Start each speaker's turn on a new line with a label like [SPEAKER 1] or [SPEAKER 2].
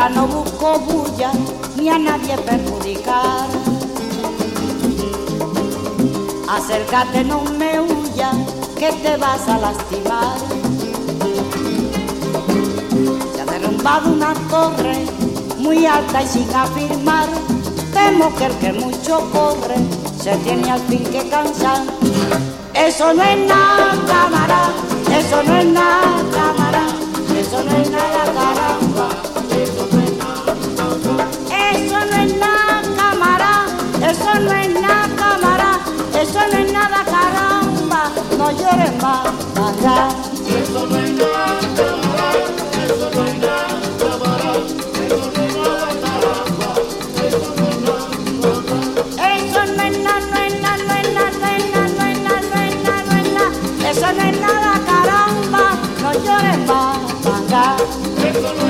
[SPEAKER 1] ahora no busco bulla ni a nadie perjudicar. Acércate, no me huyas, que te vas a lastimar. Se ha derrumbado una torre muy alta y sin afirmar. Temo que el que mucho corre se tiene al fin que cansar. Eso no es nada, cámara, eso no es nada, cámara, no es nada, cámara, eso no es nada, caramba. No llores más. Eso no es nada, cámara, eso no es nada, cámara, eso no es nada, caramba. Eso no es nada, eso no es nada, no es nada, no es nada, no es nada, no es nada, no es nada, no es nada. Eso no es nada, caramba, no llores más. Eso no